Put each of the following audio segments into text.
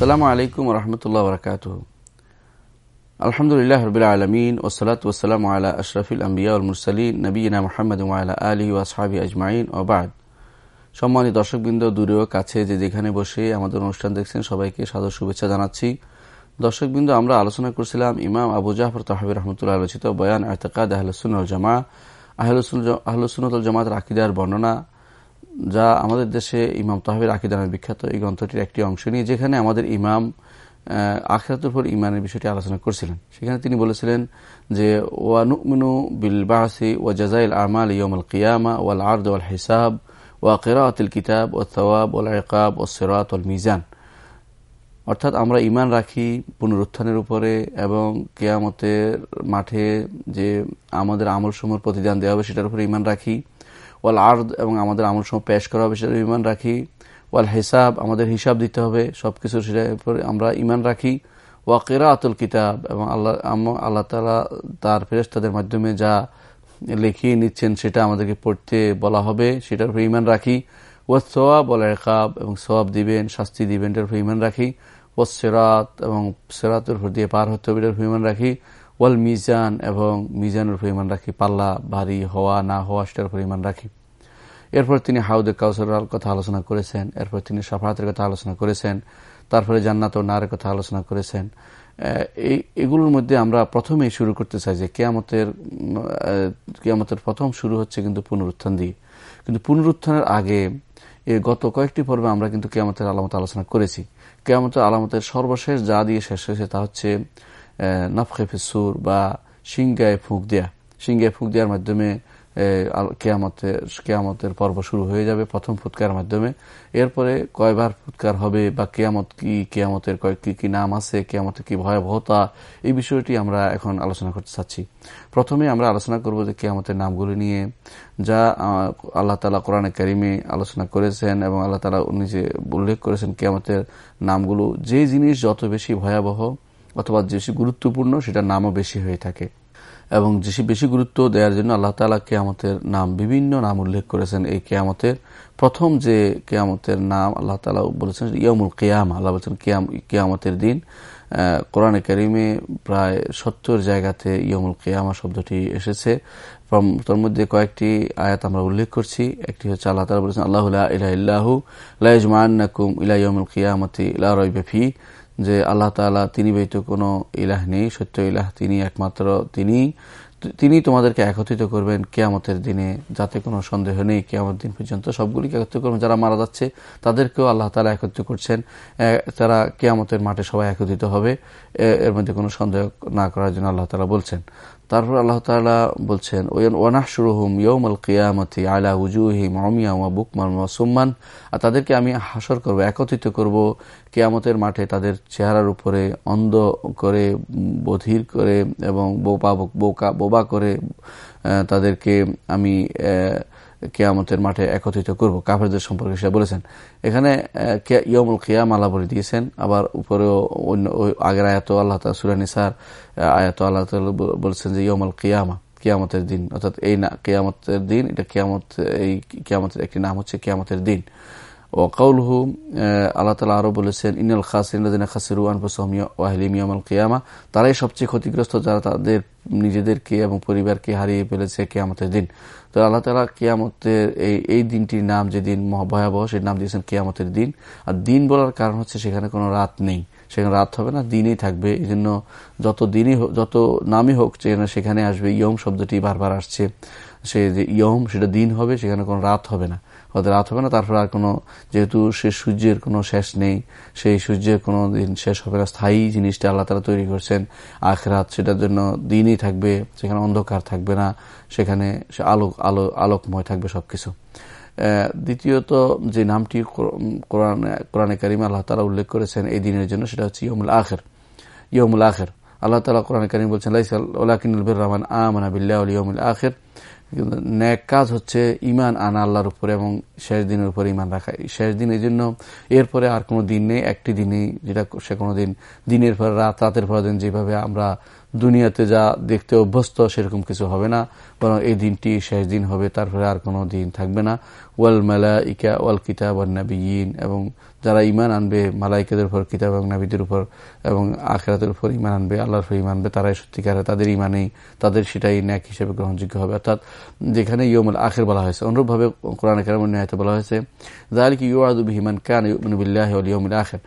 আসসালামু আলাইকুম রহমতুল্লাহ বরকাত আলহামদুলিল্লাহ রবিল আলমিন ওসলাত ওসালাম আলা আশরফিল আম্বিয়া মুরসালিন নবীনা মোহাম্মদ আলী ওয়াসাবি আজমাইন ওবাদ সম্মানিত দর্শকবৃন্দ দূরেও কাছে যে যেখানে বসে আমাদের অনুষ্ঠান দেখছেন, সবাইকে সাদর শুভেচ্ছা জানাচ্ছি। দর্শকবৃন্দ, আমরা আলোচনা করছিলাম ইমাম আবু জাফর তাহবির রহমতুল্লাহ আলোচিত বয়ান এতকাদ আহলসুল জামা আহলসুল জামাতের আকিদার বর্ণনা। যা আমাদের দেশে ইমাম তাহবির আকিদা নামে বিখ্যাত, এই গ্রন্থটির একটি অংশ নিয়ে যেখানে আমাদের ইমাম আখরাতুর উপর ইমানের বিষয়টি আলোচনা করছিলেন। সেখানে তিনি বলেছিলেন যে ওয়ানুমিনু বিল বাহাসি ও জাজাইল আমাল ইয়মুল কিয়ামা ওয়াল আর্দ ওয়াল হিসাব ওয়া কেরাতিল কিতাব ও সওয়াব ওয়াল একাব ও সেরাত মিজান। অর্থাৎ আমরা ইমান রাখি পুনরুত্থানের উপরে এবং কেয়ামতের মাঠে যে আমাদের আমল সময়ের প্রতিদান দেওয়া হবে সেটার উপরে ইমান রাখি। ওয়াল আর্দ এবং আমাদের আমল সময় পেশ করা হবে সেটার ইমান রাখি। ওয়াল হিসাব, আমাদের হিসাব দিতে হবে, সবকিছু সেটার উপরে আমরা ইমান রাখি। ওয়া কেরাতুল কিতাব, এবং আল্লাহ আল্লাহ তালা তার ফেরেস্তাদের মাধ্যমে যা লিখিয়ে নিচ্ছেন সেটা আমাদেরকে পড়তে বলা হবে, সেটার উপরে ইমান রাখি। ও সোয়াব ওয়াল একাব এবং সোয়াব দিবেন, শাস্তি দিবেন, এটার উপরে ইমান রাখি। ও সেরাত, এবং সেরাতের উপর দিয়ে পার হতে হবে, এটার উপর ইমান রাখি। ওয়াল মিজান এবং মিজানের উপর ইমান রাখি, পাল্লা, ভারী হওয়া, না হওয়া, সেটার উপর ইমান রাখি। এরপর তিনি হাউদে কাউসরার কথা আলোচনা করেছেন, এরপর তিনি সাফাতের কথা আলোচনা করেছেন, তারপরে জান্নাত ও নারের কথা আলোচনা করেছেন। এই, এগুলোর মধ্যে আমরা প্রথমেই শুরু করতে চাই যে কেয়ামতের কেয়ামতের প্রথম শুরু হচ্ছে কিন্তু পুনরুত্থান দিয়ে। কিন্তু পুনরুত্থানের আগে এ, গত কয়েকটি পর্বে আমরা কিন্তু কেয়ামতের আলামত আলোচনা করেছি। কেয়ামতের আলামতের সর্বশেষ যা দিয়ে শেষ হয়েছে তা হচ্ছে নফখে ফিসুর বা সিংগায় ফুঁক দেয়া সিংগায় ফুঁক দেওয়ার মাধ্যমে কেয়ামতের কেয়ামতের পর্ব শুরু হয়ে যাবে প্রথম ফুৎকার মাধ্যমে এরপরে কয়বার ফুৎকার হবে বা কেয়ামত কি কেয়ামতের কি কি নাম আছে কেয়ামতের কি ভয়াবহতা এই বিষয়টি আমরা এখন আলোচনা করতে চাচ্ছি প্রথমে আমরা আলোচনা করব যে কেয়ামতের নামগুলি নিয়ে যা আল্লাহ তালা কোরআনে কারিমে আলোচনা করেছেন এবং আল্লাহ তালা নিজে উল্লেখ করেছেন কেয়ামতের নামগুলো যে জিনিস যত বেশি ভয়াবহ অথবা বেশি গুরুত্বপূর্ণ, সেটার নামও বেশি হয়ে থাকে। এবং যে বেশি গুরুত্ব দেওয়ার জন্য আল্লাহ তালা কেয়ামতের নাম, বিভিন্ন নাম উল্লেখ করেছেন। এই কেয়ামতের প্রথম যে কেয়ামতের নাম আল্লাহ তালা বলেছেন ইয়মুল কেয়াম। আল্লাহ বলছেন, কেয়াম, কেয়ামতের দিন কোরআনে করিমে প্রায় সত্তর জায়গাতে ইয়মুল কেয়ামা শব্দটি এসেছে। তার মধ্যে কয়েকটি আয়াত আমরা উল্লেখ করছি। একটি হচ্ছে আল্লাহ তালা বলেছেন, আল্লাহ ইলাহ ইল্লাহু লাইজমান্নাকুম ইলা ইয়মুল কিয়ামতি ইলা রইবেফি যে আল্লাহ তালা তিনি ব্যতীত কোনো ইলাহ নেই, সত্য ইলাহ তিনি একমাত্র তিনি। তিনি তোমাদেরকে একত্রিত করবেন কেয়ামতের দিনে, যাতে কোনো সন্দেহ নেই, কেয়ামত দিন পর্যন্ত সবগুলিকে একত্রিত করবেন। যারা মারা যাচ্ছে, তাদেরকেও আল্লাহ তালা একত্রিত করছেন। তারা কেয়ামতের মাঠে সবাই একত্রিত হবে। এর মধ্যে কোনো সন্দেহ না করার জন্য আল্লাহ তালা বলছেন। তারপর আল্লাহ তালা বলছেন ওয়ানাহ শুরুহুম ইয়ৌমল কিয়ামতি আলা উজুহিম অমিয়া ওয়া বুকমান ওয়া সুম্মান। আর তাদেরকে আমি হাসর করব, একত্রিত করব, কেয়ামতের মাঠে তাদের চেহারার উপরে অন্ধ করে, বধির করে এবং বোবা বোকা বোবা করে তাদেরকে আমি কেয়ামতের মাঠে একত্রিত করব। কাফেরদের সম্পর্কে সে বলেছেন। এখানে ইয়মুল কিয়াম আল্লাহ বলে দিয়েছেন। আবার উপরেও অন্য আগের আয়াত আল্লাহ সুরানিসার আয়াত আল্লাহ বলেছেন যে ইয়মুল কিয়ামা, কেয়ামতের দিন। অর্থাৎ এই না, কেয়ামতের দিন, এটা কেয়ামত, এই কেয়ামতের একটি নাম হচ্ছে কেয়ামতের দিন। ও কাউলহু আল্লাহ তালা আরও বলেছেন ইনাল খাসিন খাসিরু আনফুসমিয়ামাল কেয়ামা তারাই সবচেয়ে ক্ষতিগ্রস্ত, যারা তাদের নিজেদেরকে এবং পরিবারকে হারিয়ে ফেলেছে কেয়ামতের দিন। তো আল্লাহ তালা কেয়ামতের এই এই দিনটির নাম যেদিন ভয়াবহ, সেই নাম দিয়েছেন কেয়ামতের দিন। আর দিন বলার কারণ হচ্ছে সেখানে কোনো রাত নেই। সেখানে রাত হবে না, দিনই থাকবে। এই জন্য যত দিনই যত নামই হোক সেখানে আসবে। ইয়ম শব্দটি বারবার আসছে। সে যে ইয়ম, সেটা দিন হবে, সেখানে কোনো রাত হবে না। হয়তো রাত হবে না, তারপর আর কোনো, যেহেতু সে সূর্যের কোনো শেষ নেই, সেই সূর্যের কোনো দিন শেষ হবে না। স্থায়ী জিনিসটা আল্লাহ তারা তৈরি করছেন। আখরাত সেটার জন্য দিনই থাকবে, সেখানে অন্ধকার থাকবে না, সেখানে আলোক, আলো, আলোকময় থাকবে সবকিছু। দ্বিতীয়ত যে নামটি কোরআনে কারিমা আল্লাহ তালা উল্লেখ করেছেন এই দিনের জন্য, সেটা হচ্ছে ইয়মুল আখের। ইয়মুল আখের। আল্লাহ তালা কোরআন করিম বলছেন, লাইসাল রহমান আমানা বিল্লাহ ইয়মুল আখের। ন্যাক কাজ হচ্ছে ইমান আনা আল্লাহর উপরে এবং শেষ দিনের উপরে ইমান রাখা। শেষ দিন এই জন্য এরপরে আর কোনো দিন নেই, একটি দিনেই যেটা সে কোনো দিন, দিনের পর রাত, রাতের পর দিন যেভাবে আমরা দুনিয়াতে যা দেখতে অভ্যস্ত সেরকম কিছু হবে না, বরং এই দিনটি শেষ দিন হবে, তারপরে আর কোনো দিন থাকবে না। ওয়াল মালা ইকা ওয়াল কিতাব নাবিয়িন এবং যারা ইমান আনবে, মালাইকেদের উপর কিতাব এবং নাবিদের উপর, এবং আখেরাতের উপর ইমান আনবে, আল্লাহর উপর ইমান আনবে, তারাই সত্যিকারে, তাদের ইমানেই তাদের সেটাই ন্যাক হিসেবে গ্রহণযোগ্য হবে। অর্থাৎ যেখানে ইয়মুল আখের বলা হয়েছে, অনুরূপভাবে কোরআন কেরাম ন্যায়তে বলা হয়েছে জাহালিক ইউআদু বিহিমান কান ইউমিল্লাহ ইয়মুল আখের।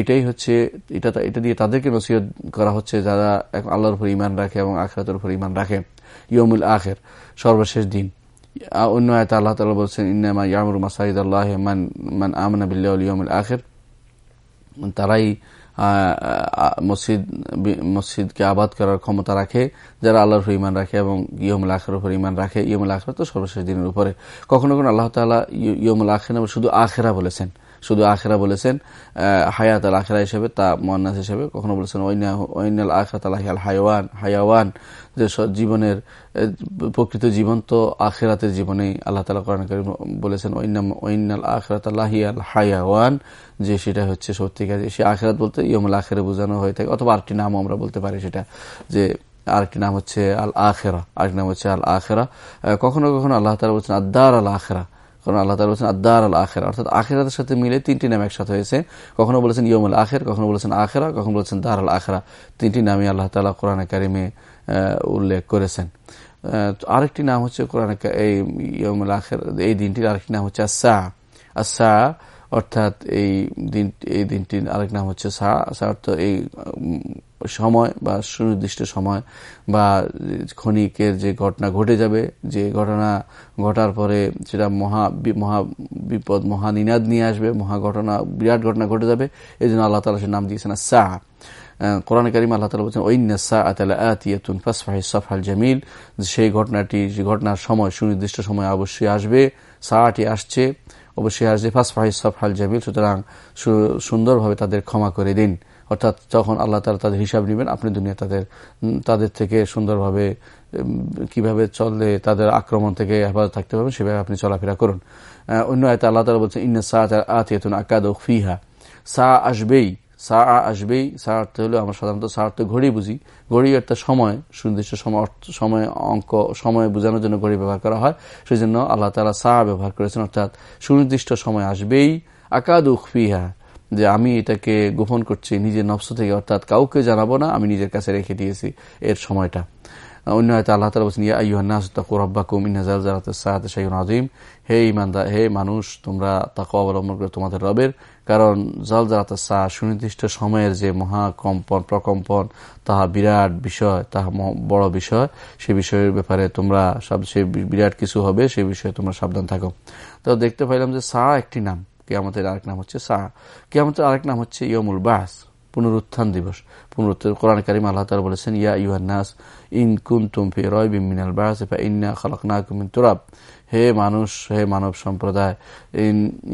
এটাই হচ্ছে, এটা এটা দিয়ে তাদেরকে নসিহত করা হচ্ছে যারা আল্লাহর উপর ইমান রাখে এবং আখরাতের উপর ইমান রাখে। ইয়মুল আখের, সর্বশেষ দিন। অন্য আয়তা আল্লাহ তালা বলছেন, ইন্নামা ইয়ামুর মাসাইদ আল্লাহ মান মান আমনা বিল্লাহ ইয়মুল আখের। তারাই মসজিদ মসজিদকে আবাদ করার ক্ষমতা রাখে, যারা আল্লাহর ইমান রাখে এবং ইয়মুল আখের উপর ইমান রাখে। ইয়মুল আখের তো সর্বশেষ দিনের উপরে। কখনো কখনো আল্লাহ তালা ইয়মুল আখের শুধু আখেরা বলেছেন। শুধু আখেরা বলেছেন হায়াত আল আখেরা হিসেবে, তা মন্নাস হিসেবে। কখনো বলেছেন ওইনাল আখরাত আল হায়াওয়ান হায়াওয়ান। যে জীবনের প্রকৃত জীবন তো আখেরাতের জীবনে আল্লাহ তালা করিম বলেছেন ওইনাল আখরাত আল্লাহি আল হায়াওয়ান যে সেটা হচ্ছে সত্যিকার। সে আখেরাত বলতে ইয়মুল আখেরা বোঝানো হয়ে থাকে, অথবা আরেকটি নামও আমরা বলতে পারি সেটা, যে আরেকটি নাম হচ্ছে আল আখেরা, আরেকটি নাম হচ্ছে আল আখেরা। কখনো কখনো আল্লাহ তালা বলছেন আদার আল আখেরা কারণ আল্লাহ তালা বলছেন আদার আল আখের অর্থাৎ আখেরাদের সাথে মিলে তিনটি নাম একসাথে হয়েছে। কখনো বলেছেন ইয়মুল আখের, কখনো বলেছেন আখেরা, কখনো বলেছেন দার আল আখেরা তিনটি নামই আল্লাহ তালা কোরআন কারিমে উল্লেখ করেছেন। আরেকটি নাম হচ্ছে কোরআন এই ইয়মুল আখের, এই দিনটির আরেকটি নাম হচ্ছে আসা আসা অর্থাৎ এই দিন, এই দিনটির আরেক নাম হচ্ছে সা অর্থ এই সময় বা সুনির্দিষ্ট সময় বা ক্ষণিকের যে ঘটনা ঘটে যাবে, যে ঘটনা ঘটার পরে সেটা মহা মহা বিপদ, মহা নিনাদ নিয়ে আসবে, মহা ঘটনা, বিরাট ঘটনা ঘটে যাবে এই জন্য আল্লাহ তালা সে নাম দিয়েছেন সা কোরআন করিম আল্লাহ বলছেন জামিল। সেই ঘটনাটি ঘটনার সময়, সুনির্দিষ্ট সময় অবশ্যই আসবে সাটি আসছে। অবশ্যই আর জিফাস ফাসফাহি সফাল জামিল, সুতরাং সুন্দরভাবে তাদের ক্ষমা করে দিন। অর্থাৎ যখন আল্লাহ তালা তাদের হিসাব নেবেন, আপনি দুনিয়া তাদের তাদের থেকে সুন্দরভাবে কীভাবে চললে তাদের আক্রমণ থেকে হেফাজত থাকতে পারবেন, সেভাবে আপনি চলাফেরা করুন। অন্য আয়তা আল্লাহ তালা বলছেন, ইন্না সাহা আতিয়াতুন আকাদ ফিহা। সা আসবেই। সা আসবেই সা অর্থ হলো আমরা সাধারণত সা অর্থ ঘড়ি বুঝি। ঘড়ি অর্থাৎ সময়, সুনির্দিষ্ট সময় সময় অঙ্ক, সময় বোঝানোর জন্য ঘড়ি ব্যবহার করা হয়। সেই জন্য আল্লাহ তালা সা ব্যবহার করেছেন, অর্থাৎ সুনির্দিষ্ট সময় আসবেই। আকাদ উখফিহা যে আমি এটাকে গোপন করছি, নিজের নফস থেকে, অর্থাৎ কাউকে জানাব না, আমি নিজের কাছে রেখে দিয়েছি এর সময়টা। অন্য হয়তো আল্লাহ তালা বলছেন, ইয়া ইউহান্নাস তাকু রব্বাকুম ইন্নাজাল সাহাত শাহিন আজিম হে ইমানদা হে মানুষ, তোমরা তাকে অবলম্বন করে তোমাদের রবের। কারণ জাল জালাত সুনির্দিষ্ট সময়ের যে মহাকম্পন, প্রকম্পন, তাহা বিরাট বিষয়, তাহা বড় বিষয়। সে বিষয়ের ব্যাপারে তোমরা সব, সে বিরাট কিছু হবে, সে বিষয়ে তোমরা সাবধান থাকো। তো দেখতে পাইলাম যে সা একটি নাম। কেয়ামতের আরেক নাম হচ্ছে সা। কেয়ামতের আরেক নাম হচ্ছে ইয়মুল বাস, পুনরুত্থান দিবস। পুনরুত্থান, কোরআন কারিম আল্লাহ তালা বলেছেন, ইয়া ইউহান্নাস ইন কুন্তুম ফি রয় বিমিনাল বাস ইন্না খালাকনাকুম কুমিন তুরাব। হে মানুষ, হে মানব সম্প্রদায়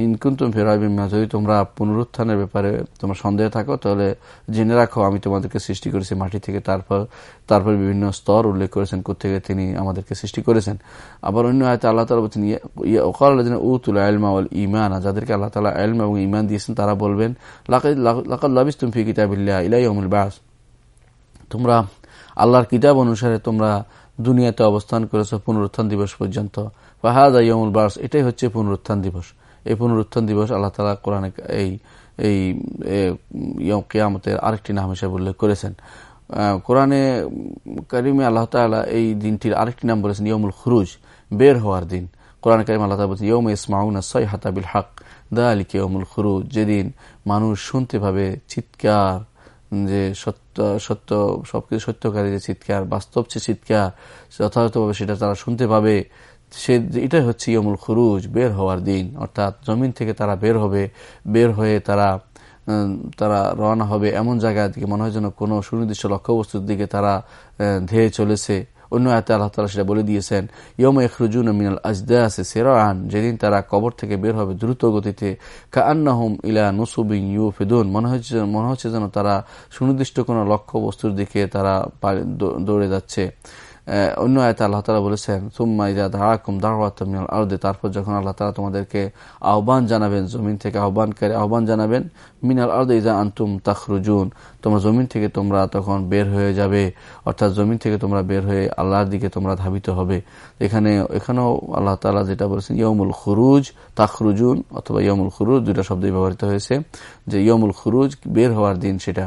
ইনকুন্তুম ফেরাবিমা যদি তোমরা পুনরুত্থানের ব্যাপারে তোমরা সন্দেহ থাকো, তাহলে জেনে রাখো, আমি তোমাদেরকে সৃষ্টি করেছি মাটি থেকে, তারপর তারপর বিভিন্ন স্তর উল্লেখ করেছেন কোথেকে তিনি আমাদেরকে সৃষ্টি করেছেন। আবার অন্য আয়তে আল্লাহ তালা বলছেন ওকাল উতুল আলমা ওয়াল ইমান যাদেরকে আল্লাহ তালা আলম এবং ইমান দিয়েছেন, তারা বলবেন লাকাল লাবিস তুমি ফি কিতাবিল্লাহ ইলাই অমুল বাস। তোমরা আল্লাহর কিতাব অনুসারে তোমরা দুনিয়াতে অবস্থান করেছ পুনরুত্থান দিবস পর্যন্ত। ফাহাদা ইয়মুল বার্স, এটাই হচ্ছে পুনরুত্থান দিবস। এই পুনরুত্থান দিবস আল্লাহ তালা কোরআনে এই এই কেয়ামতের আরেকটি নাম হিসেবে উল্লেখ করেছেন। কোরআনে করিমে আল্লাহ তালা এই দিনটির আরেকটি নাম বলেছেন ইয়মুল খুরুজ, বের হওয়ার দিন। কোরআন করিম আল্লাহ বলছেন ইয়ম ইসমাউনা সৈ হাতাবিল হক দা আলী কেয়মুল খুরুজ, যেদিন মানুষ শুনতে পাবে চিৎকার যে সত্য সত্য, সবকিছু সত্যকারী যে চিৎকার, বাস্তব যে চিৎকার, যথাযথভাবে সেটা তারা শুনতে পাবে, সে, এটাই হচ্ছে ইয়মুল খুরুজ, বের হওয়ার দিন। অর্থাৎ জমিন থেকে তারা বের হবে, বের হয়ে তারা তারা রওনা হবে এমন জায়গার দিকে। মনে হয় যেন কোনো সুনির্দিষ্ট লক্ষ্যবস্তুর দিকে তারা ধেয়ে চলেছে। অন্য হাতে আল্লাহ তালা সেটা বলে দিয়েছেন ইয়ম এখরুজুন মিনাল আজদাসে সেরান যেদিন তারা কবর থেকে বের হবে দ্রুত গতিতে কান্নাহম ইলা নুসুবিন ইউ ফেদুন মনে হচ্ছে মনে হচ্ছে যেন তারা সুনির্দিষ্ট কোনো লক্ষ্য বস্তুর দিকে তারা দৌড়ে যাচ্ছে। অন্য আয়তা আল্লাহ তালা বলেছেন, সুম্মা ইজা দাহাকুম দাওয়াতমিনাল আর্দে তারপর যখন আল্লাহ তালা তোমাদেরকে আহ্বান জানাবেন, জমিন থেকে আহ্বানকারী আহ্বান জানাবেন, মিনাল আর্দে ইজা আন্তুম তাখরুজুন তোমার জমিন থেকে তোমরা তখন বের হয়ে যাবে, অর্থাৎ জমিন থেকে তোমরা বের হয়ে আল্লাহর দিকে তোমরা ধাবিত হবে। এখানে, এখানেও আল্লাহ তালা যেটা বলেছেন ইয়মুল খুরুজ তাখরুজুন অথবা ইয়মুল খুরুজ দুইটা শব্দই ব্যবহৃত হয়েছে, যে ইয়মুল খুরুজ বের হওয়ার দিন সেটা।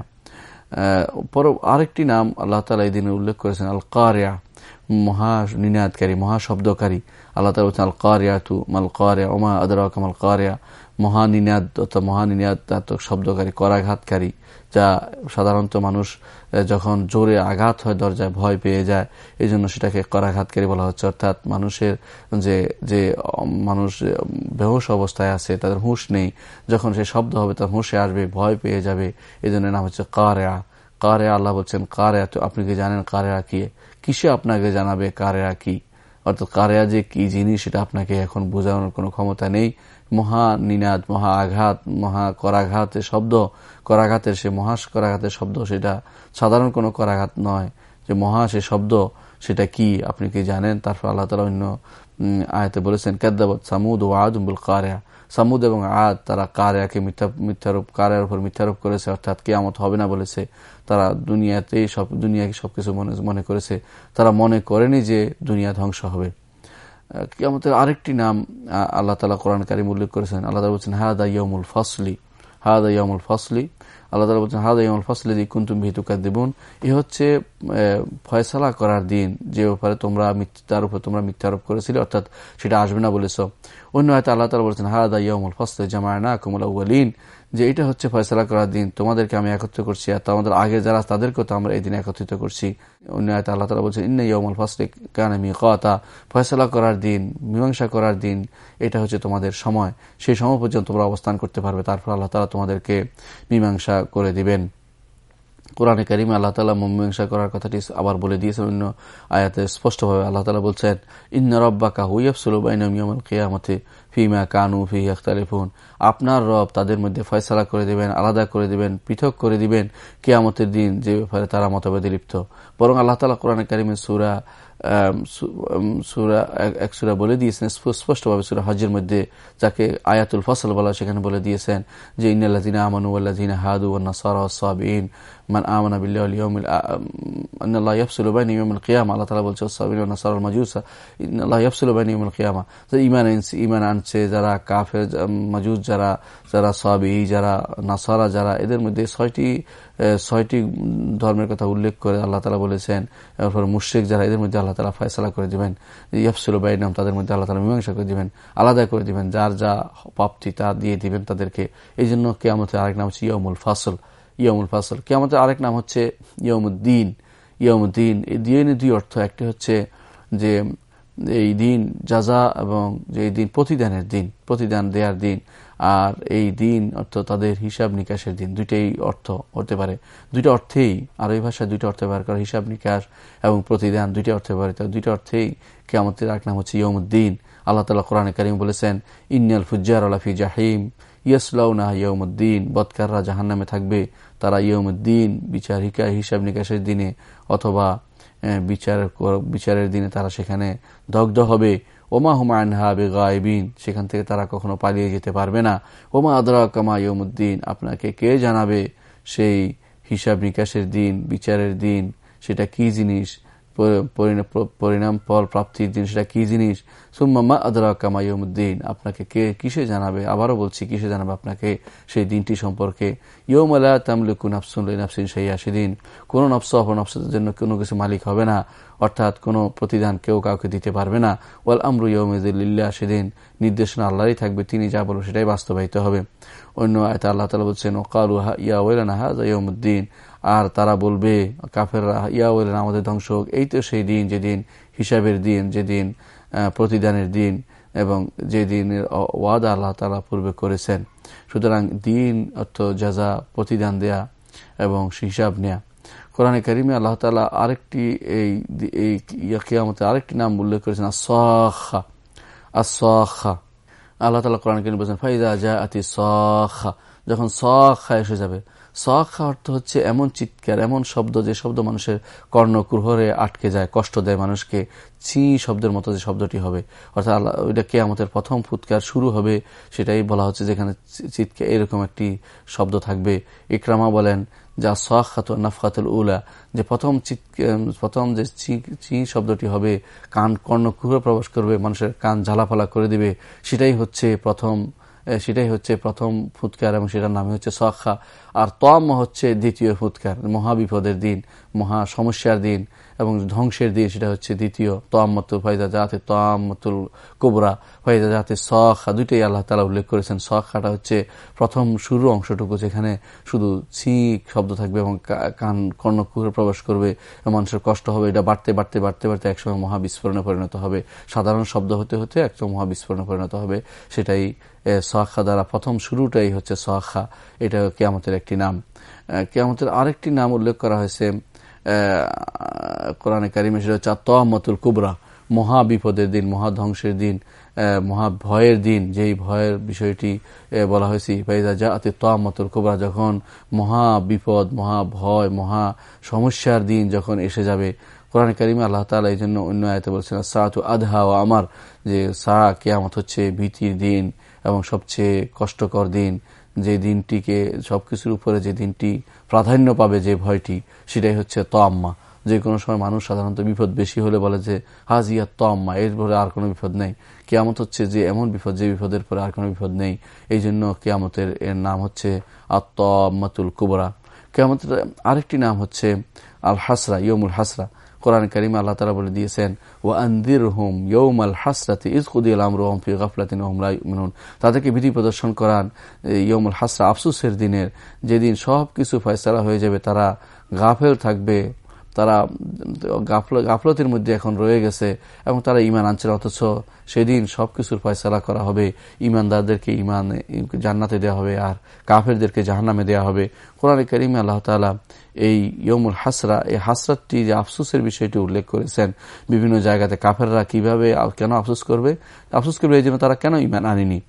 আরেকটি নাম আল্লাহ তালা এই দিনে উল্লেখ করেছেন আল কারিয়া মহা নিনাদকারী, মহা শব্দকারী। আল্লাহ তালা বলছেন আল কারিয়াতু মাল কারিয়া ওমা আদরাকাম আল কারিয়া মহানিনাদ অর্থাৎ মহানিনাদাত্মক শব্দকারী, করাঘাতকারী, যা সাধারণত মানুষ যখন জোরে আঘাত হয়, দরজায় ভয় পেয়ে যায় এই জন্য সেটাকে করাঘাতকারী বলা হচ্ছে। অর্থাৎ মানুষের যে যে মানুষ বেহস অবস্থায় আছে, তাদের হুঁশ নেই। যখন সে শব্দ হবে, তার হুঁশে আসবে, ভয় পেয়ে যাবে। এই জন্য নাম হচ্ছে কারেয়া। কারে আল্লাহ বলছেন, কারেয়া, তো আপনি কি জানেন কারেয়া কি? কিসে আপনাকে জানাবে কারেয়া কি? অর্থাৎ কারেয়া যে কি জিনিস, সেটা আপনাকে এখন বোঝানোর কোনো ক্ষমতা নেই। মহা নিনাদ, মহা আঘাত, মহা করাঘাতের শব্দ, করাঘাতের সে মহাস করাঘাতের শব্দ, সেটা সাধারণ কোনো করাঘাত নয়। যে মহা সে শব্দ সেটা কি আপনি কি জানেন? তারপর আল্লাহ তালা অন্য আয়তে বলেছেন কেদাবত সামুদ ও আদুল কারেয়া। সামুদ এবং আদ তারা কারেয়াকে মিথ্যা, মিথ্যারোপ কারের উপর মিথ্যারোপ করেছে, অর্থাৎ কেয়ামত হবে না বলেছে। তারা দুনিয়াতেই সব, দুনিয়াকে সবকিছু মনে মনে করেছে। তারা মনে করেনি যে দুনিয়া ধ্বংস হবে। কিয়ামতের আরেকটি নাম আল্লাহ তালা কোরআন কারিম উল্লেখ করেছেন। আল্লাহ তালা বলছেন, হাদা ইয়মুল ফসলি। হাদা ইয়মুল ফসলি। আল্লাহ তালা বলছেন, হাদা ইয়মুল ফসলি দি কুন্তুম ভিতুকার দেবুন এ হচ্ছে ফয়সালা করার দিন যে ব্যাপারে তোমরা তার উপর তোমরা মিথ্যারোপ করেছিলে, অর্থাৎ সেটা আসবে না বলেছ। অন্য হয়তো আল্লাহ তালা বলছেন, হাদা ইয়মুল ফসলে জামায়না কুমুল আউ্লিন যে এটা হচ্ছে ফয়সলা করার দিন। তোমাদেরকে আমি একত্র করছি, আর তোমাদের আগে যারা তাদেরকেও তো আমরা এই দিন একত্রিত করছি। অন্য আয়তা আল্লাহ তালা বলছেন, ইন্না ইয়মল ফাসলে কান আমি কথা ফয়সলা করার দিন, মীমাংসা করার দিন, এটা হচ্ছে তোমাদের সময়। সেই সময় পর্যন্ত তোমরা অবস্থান করতে পারবে, তারপর আল্লাহ তালা তোমাদেরকে মীমাংসা করে দিবেন। কোরআনে কারিমে আল্লাহ তালা মমীমাংসা করার কথাটি আবার বলে দিয়েছেন। অন্য আয়াতে স্পষ্টভাবে আল্লাহ তালা বলছেন, ইন্না রব্বাকা হুইয়াফসুলবাইনমিয়ামল কেয়ামতে। ফিমা কানু ফি আখতালিফুন আপনার রব তাদের মধ্যে ফয়সলা করে দেবেন, আলাদা করে দেবেন, পৃথক করে দিবেন, কেয়ামতের দিন যে ব্যাপারে তারা মতভেদে লিপ্ত। বরং আল্লাহ তালা কোরআন কারিমের সুরা সুরা, এক সুরা বলে দিয়েছেন স্পষ্টভাবে সুরা হজের মধ্যে যাকে আয়াতুল ফসল বলা সেখানে বলে দিয়েছেন যে ইন্নাল্লাজিনা আমানু আল্লাজিনা হাদু সাবিন মান আমানা বিল্লাহ ইয়াউমিল আল্লাহ ইয়াফসুলু বাইনা ইয়াউমিল কিয়ামা আল্লাহ তাআলা বলছে সাবিন নাসারা মাজুসা আল্লাহ ইয়াফসুলু বাইনা ইয়াউমিল কিয়ামা তো ঈমান আনছে যারা কাফের মাজুস যারা যারা সব সাবি যারা নাসারা, যারা এদের মধ্যে ছয়টি ছয়টি ধর্মের কথা উল্লেখ করে আল্লাহ তালা বলেছেন। এরপর মুশ্রিক যারা, এদের মধ্যে আল্লাহ তালা ফয়সলা করে দিবেন। ইয়ফসুল বাইনাম তাদের মধ্যে আল্লাহ তালা মীমাংসা করে দিবেন। আলাদা করে দিবেন। যার যা প্রাপ্তি তা দিয়ে দিবেন তাদেরকে। এই জন্য কেয়ামতের আরেক নাম হচ্ছে ইয়মুল ফাসল। ইয়মুল ফাসল। কেয়ামতের আরেক নাম হচ্ছে ইয়মুদ্দিন ইয়মুদ্দিন এই দিনের দুই অর্থ। একটি হচ্ছে যে এই দিন যাজা এবং যে দিন প্রতিদানের দিন, প্রতিদান দেওয়ার দিন, আর এই দিন অর্থ তাদের হিসাব নিকাশের দিন, দুইটাই অর্থ হতে পারে। দুইটা অর্থেই, আর এই ভাষায় দুইটা অর্থ ব্যবহার করে, হিসাব নিকাশ এবং প্রতিদান দুইটা অর্থে ব্যবহৃত দুইটা অর্থেই কেমতের এক নাম হচ্ছে ইয়মুদ্দিন আল্লাহ তালা কোরআনে করিম বলেছেন, ইন্নাল ফুজ্জার আলাফি জাহিম ইয়াসলাউনা ইয়মুদ্দিন বৎকাররা জাহান নামে থাকবে। তারা ইয়মুদ্দিন বিচার হিসাব নিকাশের দিনে অথবা বিচার বিচারের দিনে তারা সেখানে দগ্ধ হবে। ওমা হুমা আনহা বেগায়বিন, সেখান থেকে তারা কখনো পালিয়ে যেতে পারবে না। ওমা আদরা কামা ইয়মুদ্দিন আপনাকে কে জানাবে সেই হিসাব নিকাশের দিন, বিচারের দিন? সেটা কি জিনিস? পরিণাম, ফল, প্রাপ্তির দিন, সেটা কি জিনিস? সুম্মা আদরা কামাইমুদ্দিন আপনাকে কে কিসে জানাবে? আবারও বলছি, কিসে জানাবে আপনাকে সেই দিনটি সম্পর্কে? ইয়মালা তামলুকু নাফসুল নাফসিন সেইয়া সেদিন কোনো নফস অপর নফসের জন্য কোনো কিছু মালিক হবে না। অর্থাৎ কোনো প্রতিদান কেউ কাউকে দিতে পারবে না। ওয়াল আমরু ইয়মিল্লা সেদিন নির্দেশনা আল্লাহরই থাকবে, তিনি যা বলবেন সেটাই বাস্তবায়িত হবে। অন্য আয়তা আল্লাহ তালা বলছেন ও কালু ইয়া ওয়েলানা হাজা ইয়মুদ্দিন আর তারা বলবে, কাফেররা, ইয়া ওয়েলেন আমাদের ধ্বংস হোক। এই তো সেই দিন, যেদিন হিসাবের দিন, যেদিন প্রতিদানের দিন এবং যে দিনের ওয়াদা আল্লাহ তালা পূর্বে করেছেন। সুতরাং দিন অর্থ যাজা প্রতিদান দেয়া এবং হিসাব নেয়া। কোরআনে করিমে আল্লাহ তালা আরেকটি এই এই কিয়ামতে আরেকটি নাম উল্লেখ করেছেন আসখা আসখা আল্লাহ তালা কোরআন করিম বলছেন ফাইদা জা আতি সখা। যখন সখা এসে যাবে সোয়াক্ষা অর্থ হচ্ছে এমন চিৎকার, এমন শব্দ যে শব্দ মানুষের কর্ণকুহরে আটকে যায়, কষ্ট দেয় মানুষকে। চি শব্দের মতো যে শব্দটি হবে। অর্থাৎ আল্লাহ, ওইটা কে আমাদের প্রথম ফুৎকার শুরু হবে, সেটাই বলা হচ্ছে যেখানে চিৎকার এরকম একটি শব্দ থাকবে। ইকরামা বলেন যা সোয়াখাত নাফকাতুল উলা, যে প্রথম প্রথম যে চি শব্দটি হবে, কান কর্ণকুহরে প্রবেশ করবে, মানুষের কান ঝালাফালা করে দিবে, সেটাই হচ্ছে প্রথম সেটাই হচ্ছে প্রথম ফুৎকার এবং সেটার নামে হচ্ছে সখা। আর তম হচ্ছে দ্বিতীয় ফুৎকার, মহাবিপদের দিন, মহা সমস্যার দিন। এবং ধ্বংসের দিয়ে সেটা হচ্ছে দ্বিতীয় তোয়াম্মতুল ফাইজা জাহাতে তোয়াম্মতুল কোবরা, ফাইজা জাহাতে সখা, দুইটাই আল্লাহ তালা উল্লেখ করেছেন। সখাটা হচ্ছে প্রথম শুরু অংশটুকু যেখানে শুধু ছিক শব্দ থাকবে এবং কান কর্ণকুরে প্রবেশ করবে মানুষের কষ্ট হবে। এটা বাড়তে বাড়তে বাড়তে বাড়তে একসময় মহাবিস্ফোরণে পরিণত হবে। সাধারণ শব্দ হতে হতে একসময় মহাবিস্ফোরণে পরিণত হবে। সেটাই সোয়াখা দ্বারা প্রথম শুরুটাই হচ্ছে সোয়াখা এটা কেয়ামতের একটি নাম। কেয়ামতের আরেকটি নাম উল্লেখ করা হয়েছে কোরআনে কারিমে সেটা হচ্ছে তহমতুল কুবরা, মহা বিপদের দিন, মহা ধ্বংসের দিন মহা ভয়ের দিন, যেই ভয়ের বিষয়টি বলা হয়েছে, ফাইজা যা আতে তহমতুল কুবরা, যখন মহা বিপদ, মহা ভয়, মহা সমস্যার দিন যখন এসে যাবে, কোরআন কারিমে আল্লাহ তালা এই জন্য অন্য আয়তে বলছেন সাহাতু আধহা ও আমার, যে সাহা কেয়ামত হচ্ছে ভীতির দিন এবং সবচেয়ে কষ্টকর দিন যে দিনটিকে, সবকিছুর উপরে যে দিনটি প্রাধান্য পাবে যে ভয়টি, সেটাই হচ্ছে তম্মা যে কোনো সময় মানুষ সাধারণত বিপদ বেশি হলে বলে যে হাজিয়া তম্মা এর পরে আর কোনো বিপদ নেই। কেয়ামত হচ্ছে যে এমন বিপদ, যে বিপদের পরে আর কোনো বিপদ নেই। এই জন্য কেয়ামতের এর নাম হচ্ছে আত্মাতুল কুবরা। কেয়ামতের আরেকটি নাম হচ্ছে আল হাসরা ইয়মুল হাসরা। কোরআন করিম আল্লাহ তালা বলে দিয়েছেন ও আন্দির হুম ইয়ৌম আল হাসরাতে ইসকুদিল আমরুম ফি গাফলাতিন মিনুন তাদেরকে বিধি প্রদর্শন করান ইয়মুল হাসরা আফসুসের দিনের। যেদিন সব কিছু ফয়সলা হয়ে যাবে, তারা গাফেল থাকবে তারা গাফলতির মধ্যে এখন রয়ে গেছে এবং তারা ইমান আনছে অথচ সেদিন সবকিছুর ফয়সলা করা হবে। ইমানদারদেরকে ইমান জান্নাতে দেওয়া হবে আর কাফেরদেরকে জাহান্নামে দেওয়া হবে। কোরআন করিমে আল্লাহ তালা এই ইয়মুল হাসরা, এই হাসরাতটি যে আফসুসের বিষয়টি উল্লেখ করেছেন, বিভিন্ন জায়গাতে কাফেররা কীভাবে কেন আফসুস করবে? আফসুস করবে এই জন্য তারা কেন ইমান আনেনি?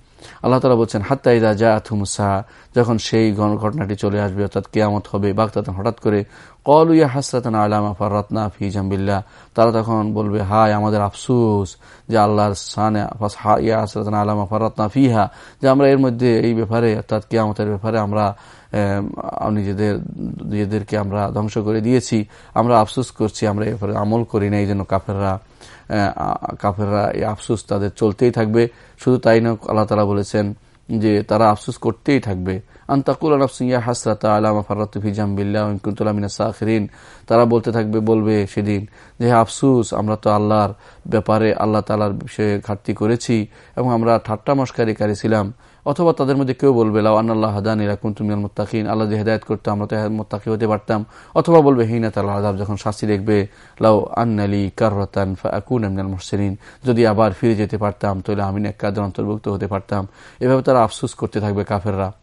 আল্লাহ তালা বলছেন হাত্তাইদা জা থুমুসা যখন সেই ঘটনাটি চলে আসবে, অর্থাৎ কেয়ামত হবে বাগতাত হঠাৎ করে কল ইয়া হাসরাতান আলামা ফাররাতনা ফি জাম্বিল্লা তারা তখন বলবে, হায় আমাদের আফসুস যে আল্লাহর সানে ইয়া হাসরাতান আলামা ফাররাতনা ফিহা। যে আমরা এর মধ্যে এই ব্যাপারে, অর্থাৎ কেয়ামতের ব্যাপারে আমরা নিজেদের, নিজেদেরকে আমরা ধ্বংস করে দিয়েছি। আমরা আফসুস করছি, আমরা এ আমল করি না। এই জন্য কাফেররা কাফেররা এই আফসুস তাদের চলতেই থাকবে। শুধু তাই না আল্লাহ তালা বলেছেন যে তারা আফসুস করতেই থাকবে। তারা বলতে থাকবে, বলবে সেদিন যে আফসুস, আমরা তো আল্লাহর ব্যাপারে আল্লাহ তালার বিষয়ে ঘাটতি করেছি এবং আমরা ঠাট্টা মস্কারিকারী ছিলাম। অথবা তাদের মধ্যে কেউ বলবে, লাউ আন্নাল্লাহ হাদান ইরাকুন তুমি মোত্তাকিন। আল্লাহ যে হেদায়ত করতো, আমরা তো মোত্তাকি হতে পারতাম। অথবা বলবে হিনা তাল্লাহ আদাব যখন শাস্তি দেখবে, লাউ আন্নালি কাররাতান ফাকুন আমিনাল মুহসিন যদি আবার ফিরে যেতে পারতাম, তাহলে আমিন এক কাদের অন্তর্ভুক্ত হতে পারতাম। এভাবে তারা আফসুস করতে থাকবে কাফেররা।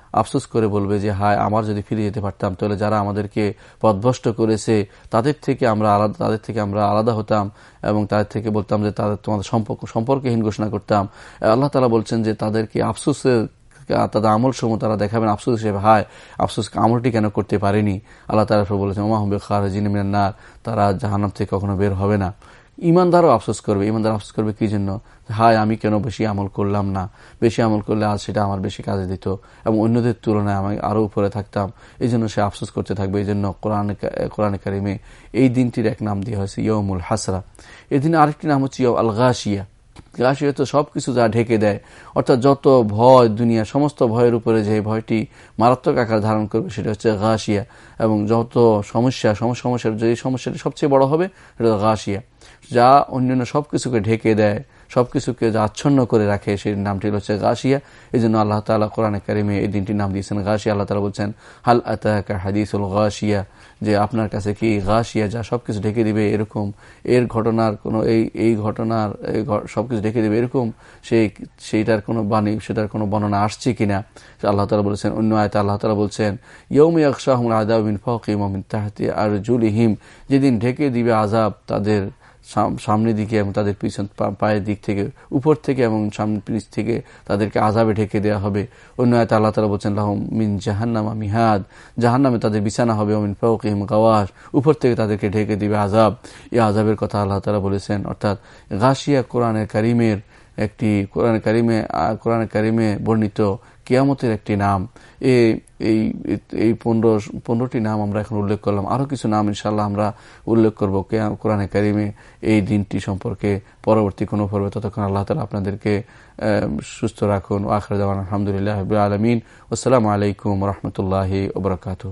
আফসোস করে বলবে যে, হায়, আমার যদি ফিরে যেতে পারতাম, তাহলে যারা আমাদেরকে পদভষ্ট করেছে, তাদের থেকে আমরা আলাদা, তাদের থেকে আমরা আলাদা হতাম এবং তাদের থেকে বলতাম যে, তাদের তোমাদের সম্পর্ক, সম্পর্কহীন ঘোষণা করতাম। আল্লাহ তালা বলছেন যে, তাদেরকে আফসোসের তাদের আমল সমূহ তারা দেখাবেন। আফসোস হিসেবে, হায়, আফসোস আমলটি কেন করতে পারেনি? আল্লাহ তালা বলেছেন, ওমা হবে খার জিনিমিনার তারা জাহান্নাম থেকে কখনো বের হবে না। ইমানদারও আফসোস করবে। ইমানদার আফসোস করবে কি জন্য? হায়, আমি কেন বেশি আমল করলাম না? বেশি আমল করলে আজ সেটা আমার বেশি কাজে দিত। এবং অন্যদের তুলনায় আমি আরও উপরে থাকতাম। এই জন্য সে আফসোস করতে থাকবে। এই জন্য কোরআন কারিমে এই দিনটির এক নাম দিয়ে হয়েছে ইয়মুল হাসরা। এই দিনে আরেকটি নাম হচ্ছে ইয় আল গাছিয়া গাছিয়া তো সব কিছু যা ঢেকে দেয়, অর্থাৎ যত ভয় দুনিয়া, সমস্ত ভয়ের উপরে যে ভয়টি মারাত্মক আকার ধারণ করবে, সেটা হচ্ছে ঘাসিয়া এবং যত সমস্যা সমস্যার যে সমস্যাটি সবচেয়ে বড় হবে, সেটা ঘাসিয়া যা অন্যান্য সব কিছুকে ঢেকে দেয় সবকিছুকে আচ্ছন্ন করে রাখে, সেই নামটি হচ্ছে গাছিয়া এই জন্য আল্লাহ তালা কোরআন কারিমে এই দিনটির নাম দিয়েছেন গাছিয়া আল্লাহ তালা বলছেন, হাল আতাকা হাদিসুল গাছিয়া যে আপনার কাছে কি গাছিয়া যা সবকিছু ঢেকে দিবে এরকম, এর ঘটনার কোনো এই এই ঘটনার সবকিছু ঢেকে দিবে এরকম, সেই, সেইটার কোনো বাণী, সেটার কোনো বর্ণনা আসছে কিনা? আল্লাহ তালা বলেছেন, অন্য আয়তা আল্লাহ তালা বলছেন ইয়ৌমি আকশাহম আদাবিন ফকিম তাহতি আর জুলিহিম যেদিন ঢেকে দিবে আজাব তাদের সামনের দিকে এবং তাদের পিছন পায়ের দিক থেকে, উপর থেকে এবং সামনে পিছ থেকে তাদেরকে আজাবে ঢেকে দেওয়া হবে। অন্য আয়তা আল্লাহ তালা বলছেন মিন জাহান্নামা মিহাদ। জাহান্নামে তাদের বিছানা হবে অমিন ফকিম গাওয়াস উপর থেকে তাদেরকে ঢেকে দিবে আজাব এই আজাবের কথা আল্লাহ তালা বলেছেন, অর্থাৎ গাছিয়া কোরআনের কারিমের একটি কোরআন কারিমে কোরআন কারিমে বর্ণিত কিয়ামতের একটি নাম। এই এই পনেরো, পনেরোটি নাম আমরা এখন উল্লেখ করলাম। আরও কিছু নাম ইনশাল্লাহ আমরা উল্লেখ করব কোরআনে কারিমে এই দিনটি সম্পর্কে। পরবর্তী কোনো পর্বে ততক্ষণ আল্লাহ তালা আপনাদেরকে সুস্থ রাখুন। আখর দেওয়ান আলহামদুলিল্লাহ আলমিন। আসসালামু আলাইকুম রহমতুল্লাহি ওবরাকাতু